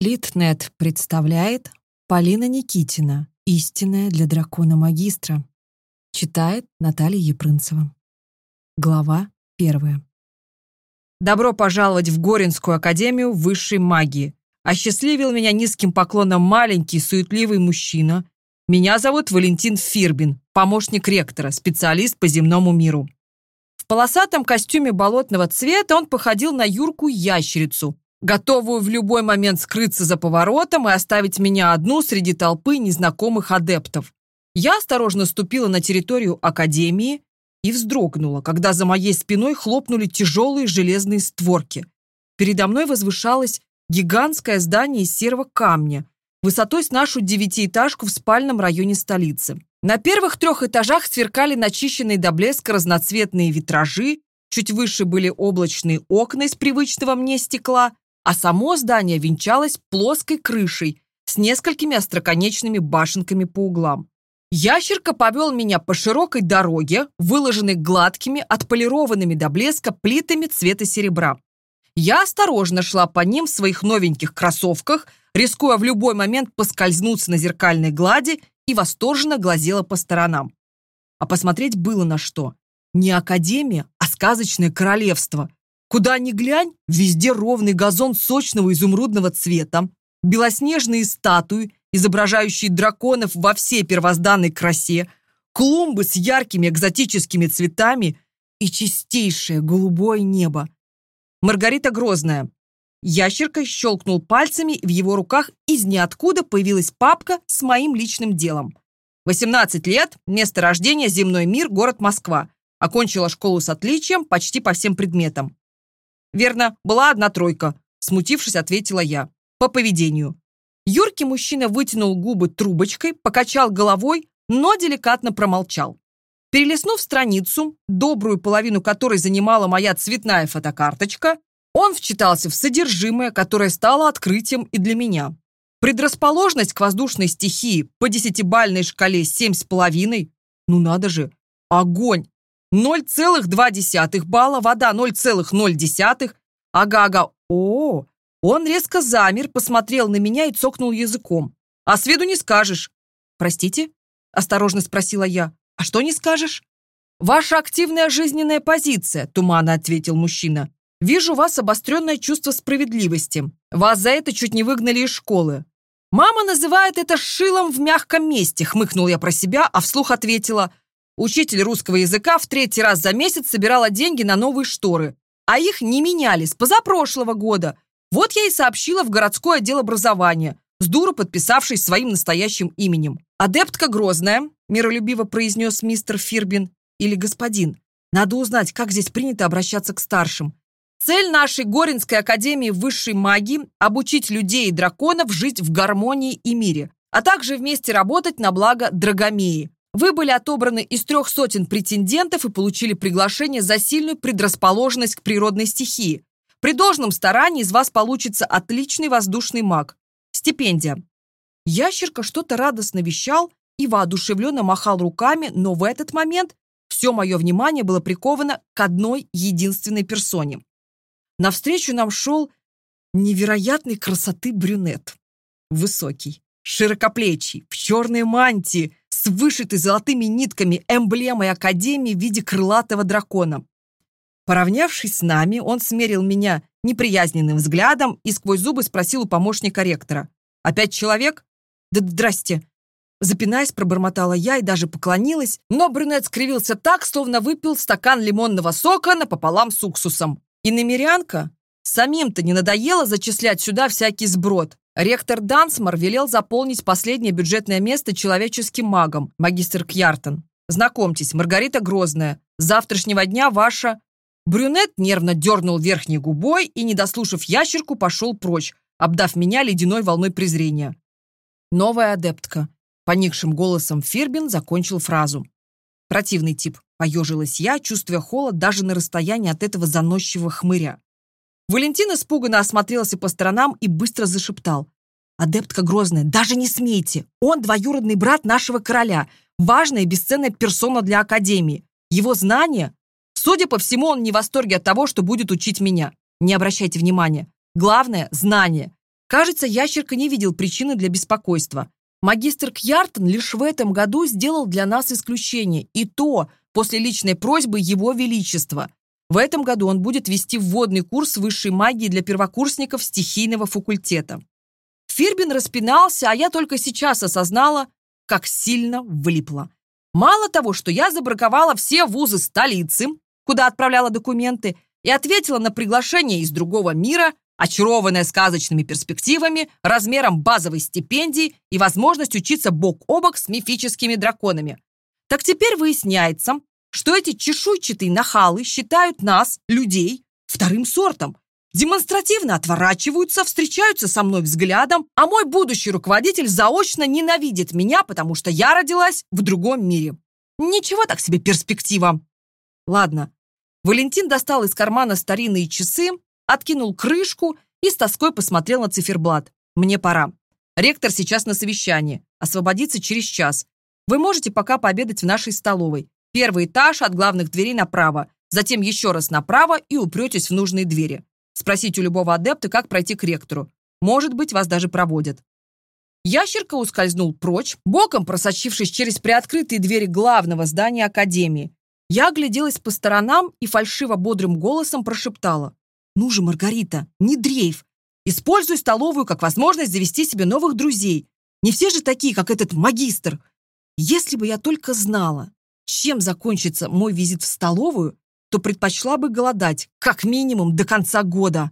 Литнет представляет Полина Никитина «Истинная для дракона магистра». Читает Наталья Епрынцева. Глава первая. «Добро пожаловать в Горинскую академию высшей магии. Осчастливил меня низким поклоном маленький, суетливый мужчина. Меня зовут Валентин Фирбин, помощник ректора, специалист по земному миру. В полосатом костюме болотного цвета он походил на Юрку-ящерицу, готовую в любой момент скрыться за поворотом и оставить меня одну среди толпы незнакомых адептов. Я осторожно ступила на территорию Академии и вздрогнула, когда за моей спиной хлопнули тяжелые железные створки. Передо мной возвышалось гигантское здание из серого камня, высотой с нашу девятиэтажку в спальном районе столицы. На первых трех этажах сверкали начищенные до блеска разноцветные витражи, чуть выше были облачные окна из привычного мне стекла, а само здание венчалось плоской крышей с несколькими остроконечными башенками по углам. Ящерка повел меня по широкой дороге, выложенной гладкими, отполированными до блеска плитами цвета серебра. Я осторожно шла по ним в своих новеньких кроссовках, рискуя в любой момент поскользнуться на зеркальной глади и восторженно глазела по сторонам. А посмотреть было на что. Не академия, а сказочное королевство, Куда ни глянь, везде ровный газон сочного изумрудного цвета, белоснежные статуи, изображающие драконов во всей первозданной красе, клумбы с яркими экзотическими цветами и чистейшее голубое небо. Маргарита Грозная. Ящерка щелкнул пальцами, в его руках из ниоткуда появилась папка с моим личным делом. 18 лет, место рождения, земной мир, город Москва. Окончила школу с отличием почти по всем предметам. Верно, была одна тройка, смутившись, ответила я. По поведению. Юркий мужчина вытянул губы трубочкой, покачал головой, но деликатно промолчал. Перелистнув страницу, добрую половину которой занимала моя цветная фотокарточка, он вчитался в содержимое, которое стало открытием и для меня. Предрасположенность к воздушной стихии по десятибальной шкале 7,5, ну надо же, огонь, 0,2 балла, вода 0,0. Ага-ага. О, -о, о Он резко замер, посмотрел на меня и цокнул языком. А с виду не скажешь. Простите? Осторожно спросила я. А что не скажешь? Ваша активная жизненная позиция, туманно ответил мужчина. Вижу у вас обостренное чувство справедливости. Вас за это чуть не выгнали из школы. Мама называет это шилом в мягком месте, хмыкнул я про себя, а вслух ответила – Учитель русского языка в третий раз за месяц собирала деньги на новые шторы, а их не меняли с позапрошлого года. Вот я и сообщила в городской отдел образования, с дуру подписавшись своим настоящим именем. «Адептка Грозная», — миролюбиво произнес мистер Фирбин, или «господин». Надо узнать, как здесь принято обращаться к старшим. Цель нашей Горинской академии высшей магии – обучить людей и драконов жить в гармонии и мире, а также вместе работать на благо Драгомеи. Вы были отобраны из трех сотен претендентов и получили приглашение за сильную предрасположенность к природной стихии. При должном старании из вас получится отличный воздушный маг. Стипендия. Ящерка что-то радостно вещал и воодушевленно махал руками, но в этот момент все мое внимание было приковано к одной единственной персоне. Навстречу нам шел невероятной красоты брюнет. Высокий, широкоплечий, в черной мантии, с вышитой золотыми нитками эмблемой Академии в виде крылатого дракона. Поравнявшись с нами, он смерил меня неприязненным взглядом и сквозь зубы спросил у помощника ректора. «Опять человек?» «Да здрасте!» Запинаясь, пробормотала я и даже поклонилась, но брюнет скривился так, словно выпил стакан лимонного сока напополам с уксусом. И намерянка самим-то не надоело зачислять сюда всякий сброд. Ректор Дансмор велел заполнить последнее бюджетное место человеческим магом, магистр Кьяртон. «Знакомьтесь, Маргарита Грозная. С завтрашнего дня ваша...» Брюнет нервно дернул верхней губой и, не дослушав ящерку, пошел прочь, обдав меня ледяной волной презрения. «Новая адептка», — поникшим голосом Фирбин закончил фразу. «Противный тип», — поежилась я, чувствуя холод даже на расстоянии от этого заносчивого хмыря. Валентина испуганно осмотрелся по сторонам и быстро зашептал. «Адептка Грозная, даже не смейте! Он двоюродный брат нашего короля, важная и бесценная персона для Академии. Его знания? Судя по всему, он не в восторге от того, что будет учить меня. Не обращайте внимания. Главное – знание. Кажется, ящерка не видел причины для беспокойства. Магистр Кьяртон лишь в этом году сделал для нас исключение, и то после личной просьбы Его Величества. В этом году он будет вести вводный курс высшей магии для первокурсников стихийного факультета. Фирбин распинался, а я только сейчас осознала, как сильно влипла. Мало того, что я забраковала все вузы столицы, куда отправляла документы, и ответила на приглашение из другого мира, очарованная сказочными перспективами, размером базовой стипендии и возможность учиться бок о бок с мифическими драконами. Так теперь выясняется, что эти чешуйчатые нахалы считают нас, людей, вторым сортом, демонстративно отворачиваются, встречаются со мной взглядом, а мой будущий руководитель заочно ненавидит меня, потому что я родилась в другом мире. Ничего так себе перспектива. Ладно. Валентин достал из кармана старинные часы, откинул крышку и с тоской посмотрел на циферблат. Мне пора. Ректор сейчас на совещании. Освободится через час. Вы можете пока пообедать в нашей столовой. Первый этаж от главных дверей направо, затем еще раз направо и упретесь в нужные двери. Спросите у любого адепта, как пройти к ректору. Может быть, вас даже проводят. Ящерка ускользнул прочь, боком просочившись через приоткрытые двери главного здания Академии. Я огляделась по сторонам и фальшиво бодрым голосом прошептала. «Ну же, Маргарита, не дрейф! Используй столовую как возможность завести себе новых друзей. Не все же такие, как этот магистр. Если бы я только знала, чем закончится мой визит в столовую, то предпочла бы голодать как минимум до конца года.